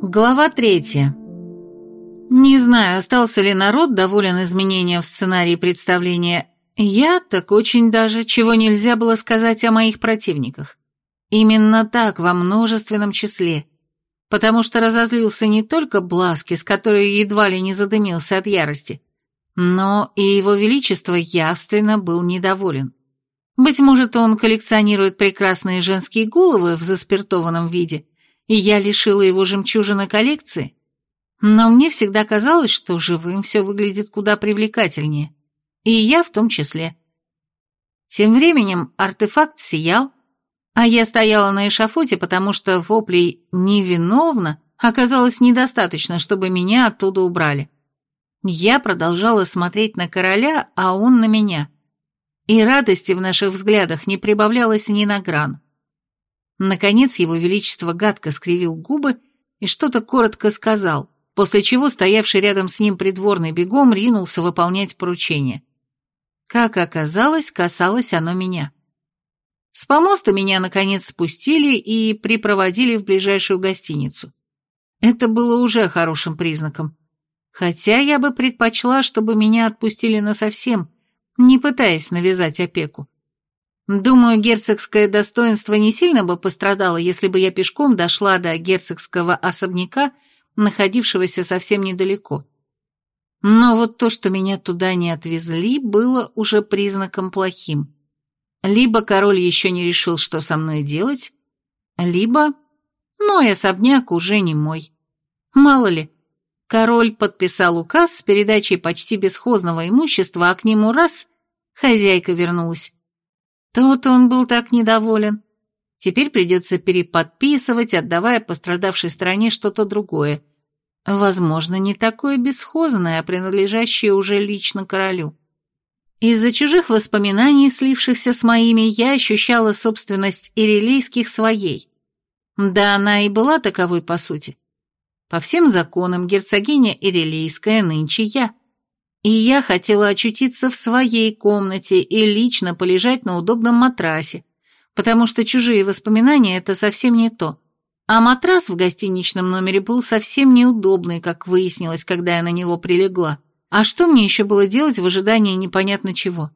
Глава третья. Не знаю, остался ли народ доволен изменением в сценарии представления. Я так очень даже, чего нельзя было сказать о моих противниках. Именно так, во множественном числе. Потому что разозлился не только Бласки, с которой едва ли не задымился от ярости, но и его величество явственно был недоволен. Быть может, он коллекционирует прекрасные женские головы в заспиртованном виде, и я лишила его жемчужины коллекции? Но мне всегда казалось, что живым все выглядит куда привлекательнее. И я в том числе. Тем временем артефакт сиял, а я стояла на эшафоте, потому что воплей «невиновно» оказалось недостаточно, чтобы меня оттуда убрали. Я продолжала смотреть на короля, а он на меня. И радости в наших взглядах не прибавлялось ни на гран. Наконец его величество гадко скривил губы и что-то коротко сказал, после чего стоявший рядом с ним придворный бегом ринулся выполнять поручение. Как оказалось, касалось оно меня. С помоста меня, наконец, спустили и припроводили в ближайшую гостиницу. Это было уже хорошим признаком. Хотя я бы предпочла, чтобы меня отпустили насовсем, не пытаясь навязать опеку. Думаю, герцогское достоинство не сильно бы пострадало, если бы я пешком дошла до герцогского особняка, находившегося совсем недалеко. Но вот то, что меня туда не отвезли, было уже признаком плохим. Либо король еще не решил, что со мной делать, либо мой особняк уже не мой. Мало ли, Король подписал указ с передачей почти бесхозного имущества, а к нему раз — хозяйка вернулась. Тут он был так недоволен. Теперь придется переподписывать, отдавая пострадавшей стране что-то другое. Возможно, не такое бесхозное, а принадлежащее уже лично королю. Из-за чужих воспоминаний, слившихся с моими, я ощущала собственность ирелийских своей. Да она и была таковой по сути. По всем законам герцогиня Ирелейская нынче я. И я хотела очутиться в своей комнате и лично полежать на удобном матрасе, потому что чужие воспоминания – это совсем не то. А матрас в гостиничном номере был совсем неудобный, как выяснилось, когда я на него прилегла. А что мне еще было делать в ожидании непонятно чего?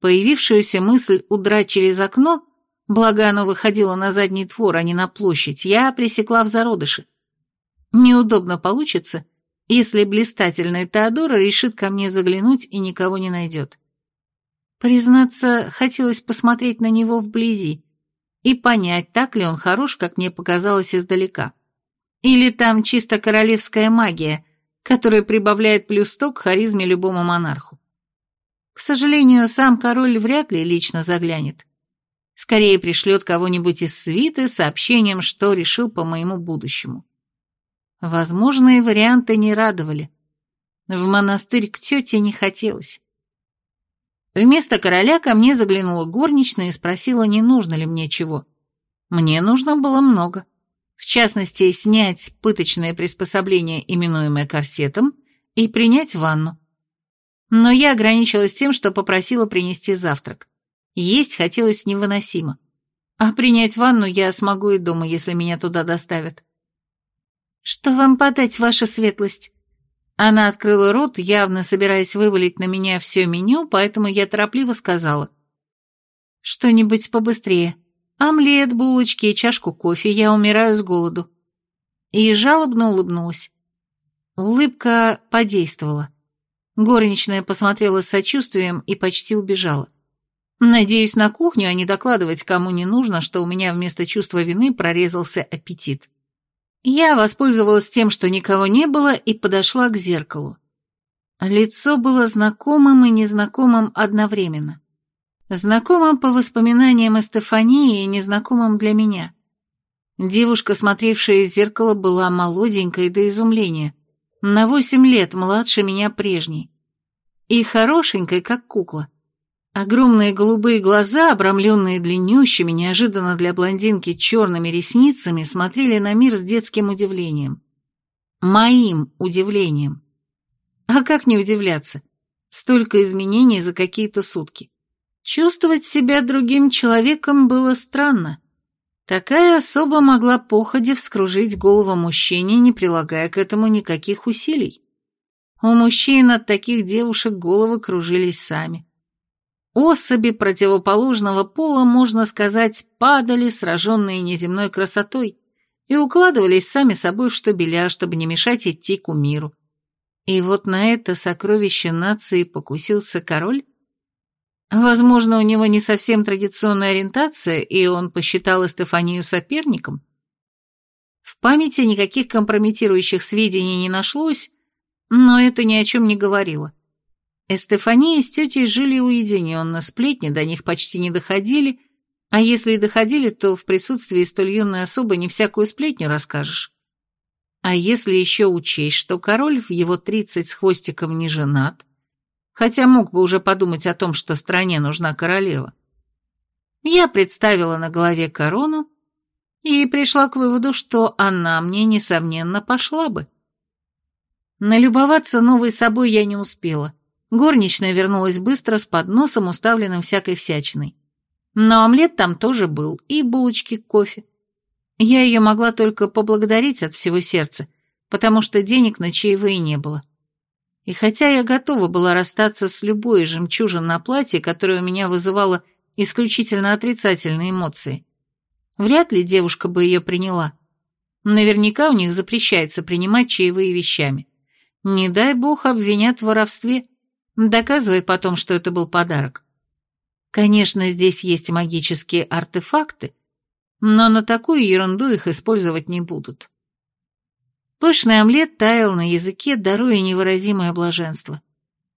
Появившуюся мысль удрать через окно, благо оно выходило на задний двор, а не на площадь, я пресекла в зародыше. Неудобно получится, если блистательная Теодора решит ко мне заглянуть и никого не найдет. Признаться, хотелось посмотреть на него вблизи и понять, так ли он хорош, как мне показалось издалека. Или там чисто королевская магия, которая прибавляет плюс сто к харизме любому монарху. К сожалению, сам король вряд ли лично заглянет. Скорее пришлет кого-нибудь из свиты сообщением, что решил по моему будущему. Возможные варианты не радовали. В монастырь к тете не хотелось. Вместо короля ко мне заглянула горничная и спросила, не нужно ли мне чего. Мне нужно было много. В частности, снять пыточное приспособление, именуемое корсетом, и принять ванну. Но я ограничилась тем, что попросила принести завтрак. Есть хотелось невыносимо. А принять ванну я смогу и дома, если меня туда доставят. «Что вам подать, ваша светлость?» Она открыла рот, явно собираясь вывалить на меня все меню, поэтому я торопливо сказала. «Что-нибудь побыстрее. Омлет, булочки и чашку кофе. Я умираю с голоду». И жалобно улыбнулась. Улыбка подействовала. Горничная посмотрела с сочувствием и почти убежала. Надеюсь, на кухню, а не докладывать кому не нужно, что у меня вместо чувства вины прорезался аппетит. Я воспользовалась тем, что никого не было, и подошла к зеркалу. Лицо было знакомым и незнакомым одновременно. Знакомым по воспоминаниям Эстефании и незнакомым для меня. Девушка, смотревшая из зеркала, была молоденькой до изумления, на восемь лет младше меня прежней. И хорошенькой, как кукла. Огромные голубые глаза, обрамленные длиннющими, неожиданно для блондинки черными ресницами, смотрели на мир с детским удивлением. Моим удивлением. А как не удивляться? Столько изменений за какие-то сутки. Чувствовать себя другим человеком было странно. Такая особа могла походе вскружить голову мужчине, не прилагая к этому никаких усилий. У мужчин от таких девушек головы кружились сами. Особи противоположного пола, можно сказать, падали, сраженные неземной красотой, и укладывались сами собой в штабеля, чтобы не мешать идти миру. И вот на это сокровище нации покусился король? Возможно, у него не совсем традиционная ориентация, и он посчитал Эстефанию соперником? В памяти никаких компрометирующих сведений не нашлось, но это ни о чем не говорило. Эстефания с тетей жили уединенно, сплетни до них почти не доходили, а если и доходили, то в присутствии столь юной особы не всякую сплетню расскажешь. А если еще учесть, что король в его тридцать с хвостиком не женат, хотя мог бы уже подумать о том, что стране нужна королева. Я представила на голове корону и пришла к выводу, что она мне, несомненно, пошла бы. Налюбоваться новой собой я не успела. Горничная вернулась быстро с подносом, уставленным всякой всячиной. Но омлет там тоже был, и булочки к кофе. Я ее могла только поблагодарить от всего сердца, потому что денег на чаевые не было. И хотя я готова была расстаться с любой жемчужин на платье, которое у меня вызывало исключительно отрицательные эмоции, вряд ли девушка бы ее приняла. Наверняка у них запрещается принимать чаевые вещами. Не дай бог обвинят в воровстве – доказывай потом, что это был подарок. Конечно, здесь есть магические артефакты, но на такую ерунду их использовать не будут. Пышный омлет таял на языке, даруя невыразимое блаженство.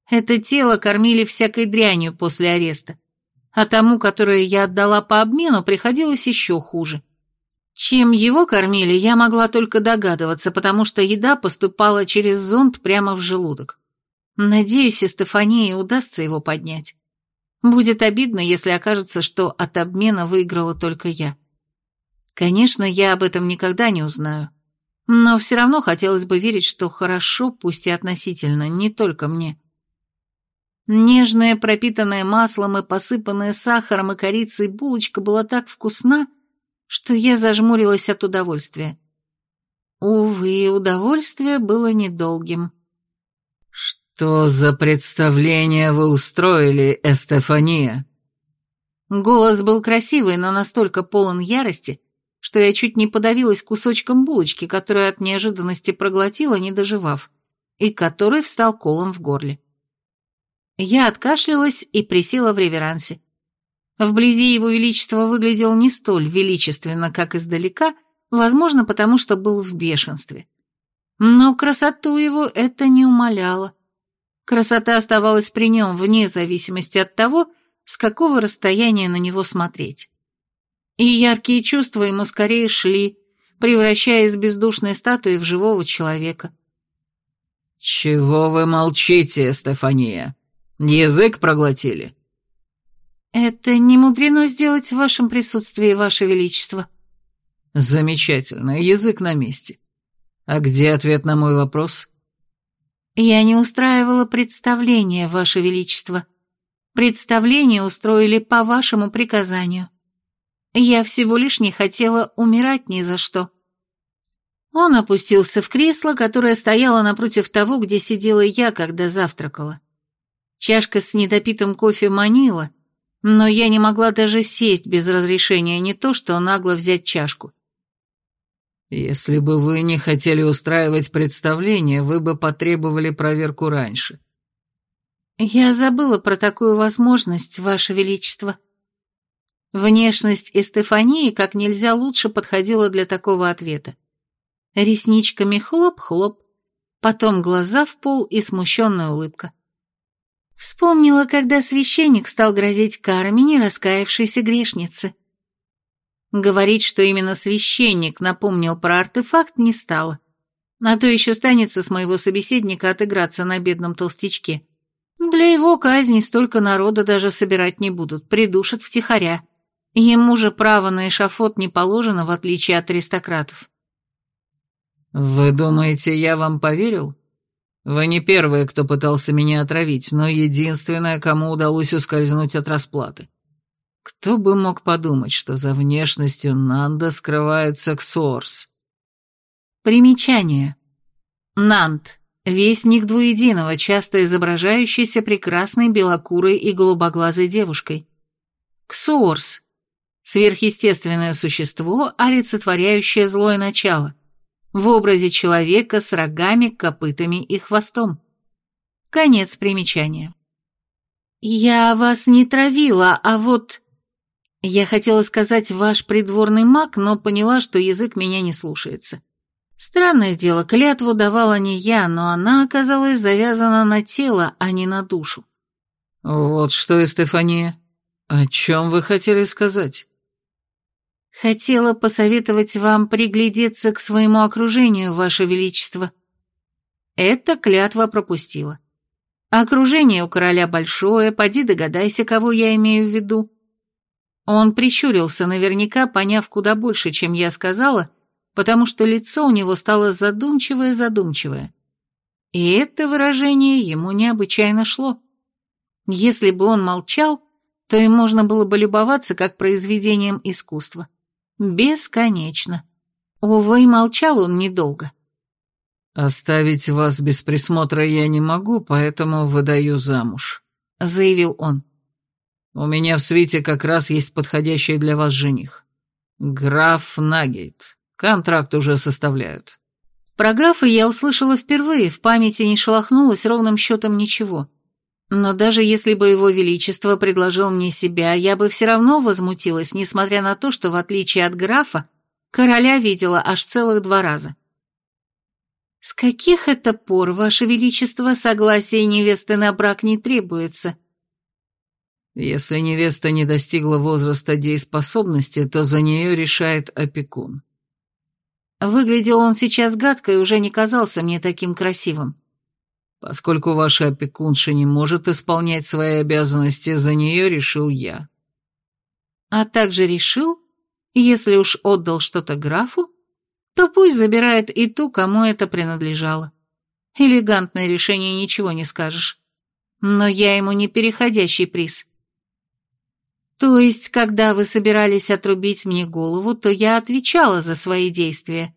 Это тело кормили всякой дрянью после ареста, а тому, которое я отдала по обмену, приходилось еще хуже. Чем его кормили, я могла только догадываться, потому что еда поступала через зонд прямо в желудок. Надеюсь, и Стефании удастся его поднять. Будет обидно, если окажется, что от обмена выиграла только я. Конечно, я об этом никогда не узнаю. Но все равно хотелось бы верить, что хорошо, пусть и относительно, не только мне. Нежная, пропитанная маслом и посыпанная сахаром и корицей булочка была так вкусна, что я зажмурилась от удовольствия. Увы, удовольствие было недолгим. «Что за представление вы устроили, Эстефания?» Голос был красивый, но настолько полон ярости, что я чуть не подавилась кусочком булочки, которую от неожиданности проглотила, не доживав, и который встал колом в горле. Я откашлялась и присела в реверансе. Вблизи его величество выглядел не столь величественно, как издалека, возможно, потому что был в бешенстве. Но красоту его это не умаляло. Красота оставалась при нем вне зависимости от того, с какого расстояния на него смотреть. И яркие чувства ему скорее шли, превращая из бездушной статуи в живого человека. «Чего вы молчите, Стефания? Язык проглотили?» «Это не мудрено сделать в вашем присутствии, ваше величество». «Замечательно, язык на месте. А где ответ на мой вопрос?» «Я не устраивала представление, Ваше Величество. Представление устроили по вашему приказанию. Я всего лишь не хотела умирать ни за что». Он опустился в кресло, которое стояло напротив того, где сидела я, когда завтракала. Чашка с недопитым кофе манила, но я не могла даже сесть без разрешения, не то что нагло взять чашку. Если бы вы не хотели устраивать представление, вы бы потребовали проверку раньше. Я забыла про такую возможность, Ваше Величество. Внешность Эстефании как нельзя лучше подходила для такого ответа. Ресничками хлоп-хлоп, потом глаза в пол и смущенная улыбка. Вспомнила, когда священник стал грозить карами раскаявшейся грешнице. Говорить, что именно священник напомнил про артефакт, не стало. А то еще станется с моего собеседника отыграться на бедном толстячке. Для его казни столько народа даже собирать не будут, придушат втихаря. Ему же право на эшафот не положено, в отличие от аристократов. «Вы думаете, я вам поверил? Вы не первые, кто пытался меня отравить, но единственное, кому удалось ускользнуть от расплаты. Кто бы мог подумать, что за внешностью Нанда скрывается Ксорс? Примечание. Нанд. Вестник двуединого, часто изображающийся прекрасной белокурой и голубоглазой девушкой. Ксуорс. Сверхъестественное существо, олицетворяющее злое начало. В образе человека с рогами, копытами и хвостом. Конец примечания. «Я вас не травила, а вот...» Я хотела сказать «ваш придворный маг», но поняла, что язык меня не слушается. Странное дело, клятву давала не я, но она оказалась завязана на тело, а не на душу. «Вот что, Стефания, о чем вы хотели сказать?» «Хотела посоветовать вам приглядеться к своему окружению, ваше величество». Эта клятва пропустила. Окружение у короля большое, поди догадайся, кого я имею в виду. Он прищурился, наверняка поняв куда больше, чем я сказала, потому что лицо у него стало задумчивое-задумчивое. И это выражение ему необычайно шло. Если бы он молчал, то им можно было бы любоваться как произведением искусства. Бесконечно. Увы, молчал он недолго. «Оставить вас без присмотра я не могу, поэтому выдаю замуж», — заявил он. «У меня в свете как раз есть подходящий для вас жених. Граф Нагейт. Контракт уже составляют». Про графа я услышала впервые, в памяти не шелохнулось ровным счетом ничего. Но даже если бы его величество предложил мне себя, я бы все равно возмутилась, несмотря на то, что, в отличие от графа, короля видела аж целых два раза. «С каких это пор, Ваше Величество, согласие невесты на брак не требуется?» «Если невеста не достигла возраста дееспособности, то за нее решает опекун». Выглядел он сейчас гадко и уже не казался мне таким красивым. «Поскольку ваша опекунша не может исполнять свои обязанности, за нее решил я». «А также решил, если уж отдал что-то графу, то пусть забирает и ту, кому это принадлежало. Элегантное решение, ничего не скажешь. Но я ему не переходящий приз. То есть, когда вы собирались отрубить мне голову, то я отвечала за свои действия.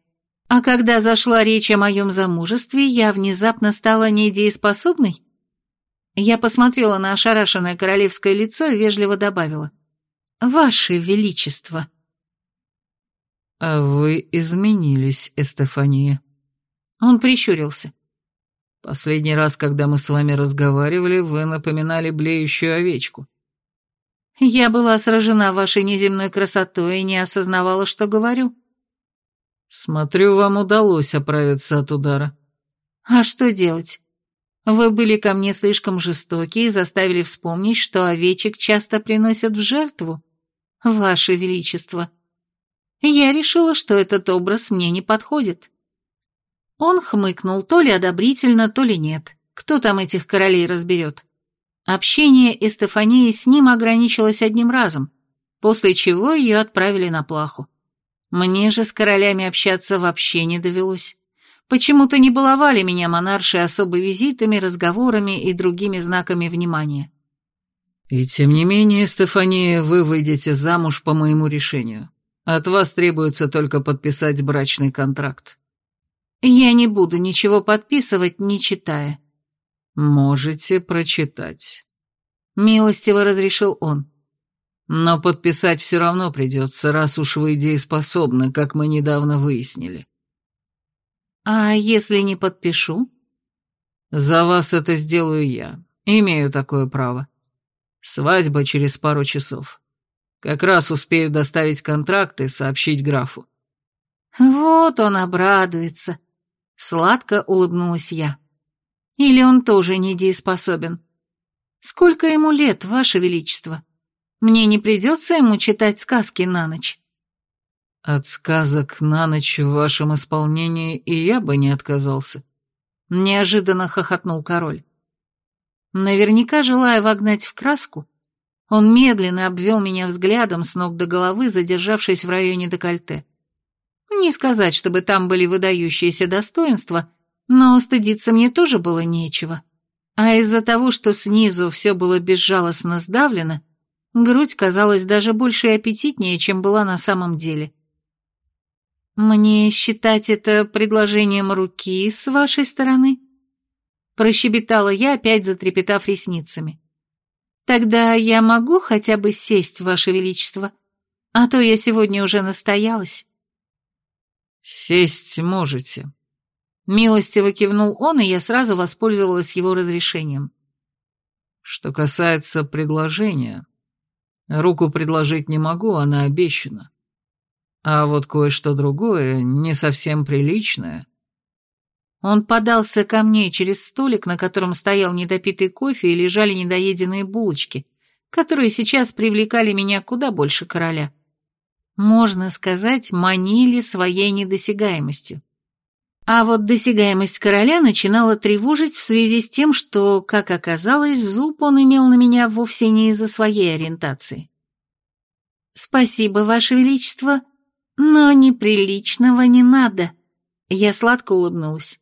А когда зашла речь о моем замужестве, я внезапно стала недееспособной? Я посмотрела на ошарашенное королевское лицо и вежливо добавила. «Ваше Величество». «А вы изменились, Эстефания». Он прищурился. «Последний раз, когда мы с вами разговаривали, вы напоминали блеющую овечку». «Я была сражена вашей неземной красотой и не осознавала, что говорю». «Смотрю, вам удалось оправиться от удара». «А что делать? Вы были ко мне слишком жестоки и заставили вспомнить, что овечек часто приносят в жертву, Ваше Величество» я решила, что этот образ мне не подходит. Он хмыкнул то ли одобрительно, то ли нет. Кто там этих королей разберет? Общение Эстефании с ним ограничилось одним разом, после чего ее отправили на плаху. Мне же с королями общаться вообще не довелось. Почему-то не баловали меня монарши особо визитами, разговорами и другими знаками внимания. «И тем не менее, Стефания, вы выйдете замуж по моему решению. От вас требуется только подписать брачный контракт. Я не буду ничего подписывать, не читая. Можете прочитать. Милостиво разрешил он. Но подписать все равно придется, раз уж вы дееспособны, как мы недавно выяснили. А если не подпишу? За вас это сделаю я. Имею такое право. Свадьба через пару часов. Как раз успею доставить контракт и сообщить графу». «Вот он обрадуется», — сладко улыбнулась я. «Или он тоже недееспособен? Сколько ему лет, Ваше Величество? Мне не придется ему читать сказки на ночь?» «От сказок на ночь в вашем исполнении и я бы не отказался», — неожиданно хохотнул король. Наверняка, желая вогнать в краску, он медленно обвел меня взглядом с ног до головы, задержавшись в районе декольте. Не сказать, чтобы там были выдающиеся достоинства, но стыдиться мне тоже было нечего. А из-за того, что снизу все было безжалостно сдавлено, Грудь казалась даже больше и аппетитнее, чем была на самом деле. «Мне считать это предложением руки с вашей стороны?» Прощебетала я, опять затрепетав ресницами. «Тогда я могу хотя бы сесть, ваше величество, а то я сегодня уже настоялась». «Сесть можете», — милостиво кивнул он, и я сразу воспользовалась его разрешением. «Что касается предложения, руку предложить не могу, она обещана. А вот кое-что другое, не совсем приличное...» Он подался ко мне через столик, на котором стоял недопитый кофе и лежали недоеденные булочки, которые сейчас привлекали меня куда больше короля. Можно сказать, манили своей недосягаемостью. А вот досягаемость короля начинала тревожить в связи с тем, что, как оказалось, зуб он имел на меня вовсе не из-за своей ориентации. «Спасибо, Ваше Величество, но неприличного не надо», — я сладко улыбнулась.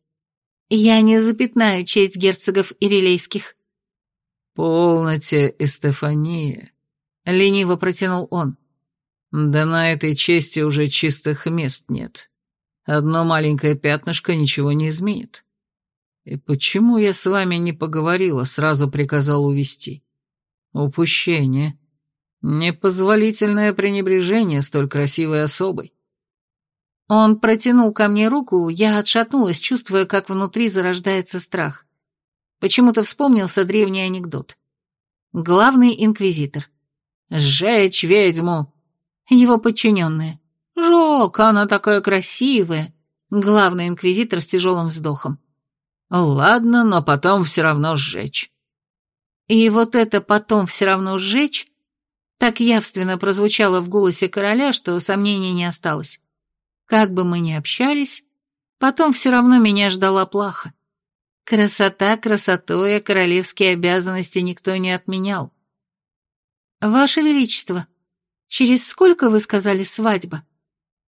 Я не запятнаю честь герцогов Ирилейских. «Полноте, Эстефания», — лениво протянул он. «Да на этой чести уже чистых мест нет. Одно маленькое пятнышко ничего не изменит. И почему я с вами не поговорила, сразу приказал увести? Упущение. Непозволительное пренебрежение столь красивой особой. Он протянул ко мне руку, я отшатнулась, чувствуя, как внутри зарождается страх. Почему-то вспомнился древний анекдот. Главный инквизитор. «Сжечь ведьму!» Его подчиненные. «Жок, она такая красивая!» Главный инквизитор с тяжелым вздохом. «Ладно, но потом все равно сжечь». И вот это «потом все равно сжечь» так явственно прозвучало в голосе короля, что сомнений не осталось. Как бы мы ни общались, потом все равно меня ждала плаха. Красота красотой, а королевские обязанности никто не отменял. «Ваше Величество, через сколько, вы сказали, свадьба?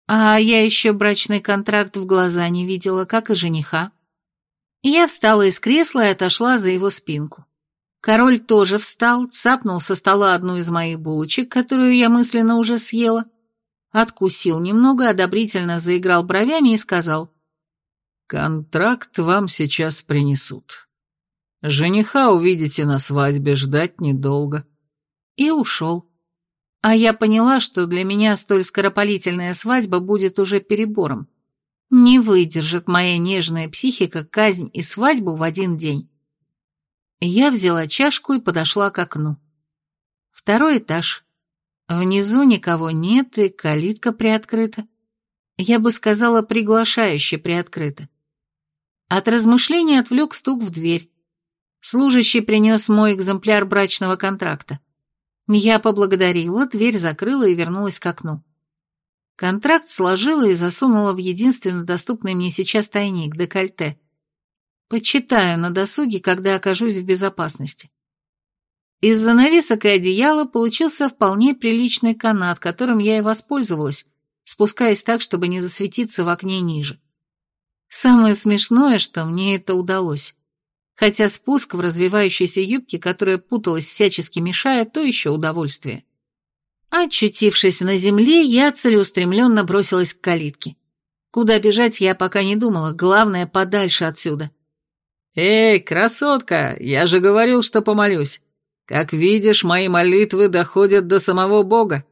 А я еще брачный контракт в глаза не видела, как и жениха». Я встала из кресла и отошла за его спинку. Король тоже встал, цапнул со стола одну из моих булочек, которую я мысленно уже съела, откусил немного, одобрительно заиграл бровями и сказал. «Контракт вам сейчас принесут. Жениха увидите на свадьбе, ждать недолго». И ушел. А я поняла, что для меня столь скоропалительная свадьба будет уже перебором. Не выдержит моя нежная психика казнь и свадьбу в один день. Я взяла чашку и подошла к окну. Второй этаж. Внизу никого нет, и калитка приоткрыта. Я бы сказала, приглашающе приоткрыта. От размышлений отвлек стук в дверь. Служащий принес мой экземпляр брачного контракта. Я поблагодарила, дверь закрыла и вернулась к окну. Контракт сложила и засунула в единственно доступный мне сейчас тайник, декольте. Почитаю на досуге, когда окажусь в безопасности. Из занавесок и одеяла получился вполне приличный канат, которым я и воспользовалась, спускаясь так, чтобы не засветиться в окне ниже. Самое смешное, что мне это удалось. Хотя спуск в развивающейся юбке, которая путалась всячески мешая, то еще удовольствие. Очутившись на земле, я целеустремленно бросилась к калитке. Куда бежать я пока не думала, главное подальше отсюда. «Эй, красотка, я же говорил, что помолюсь. Как видишь, мои молитвы доходят до самого Бога.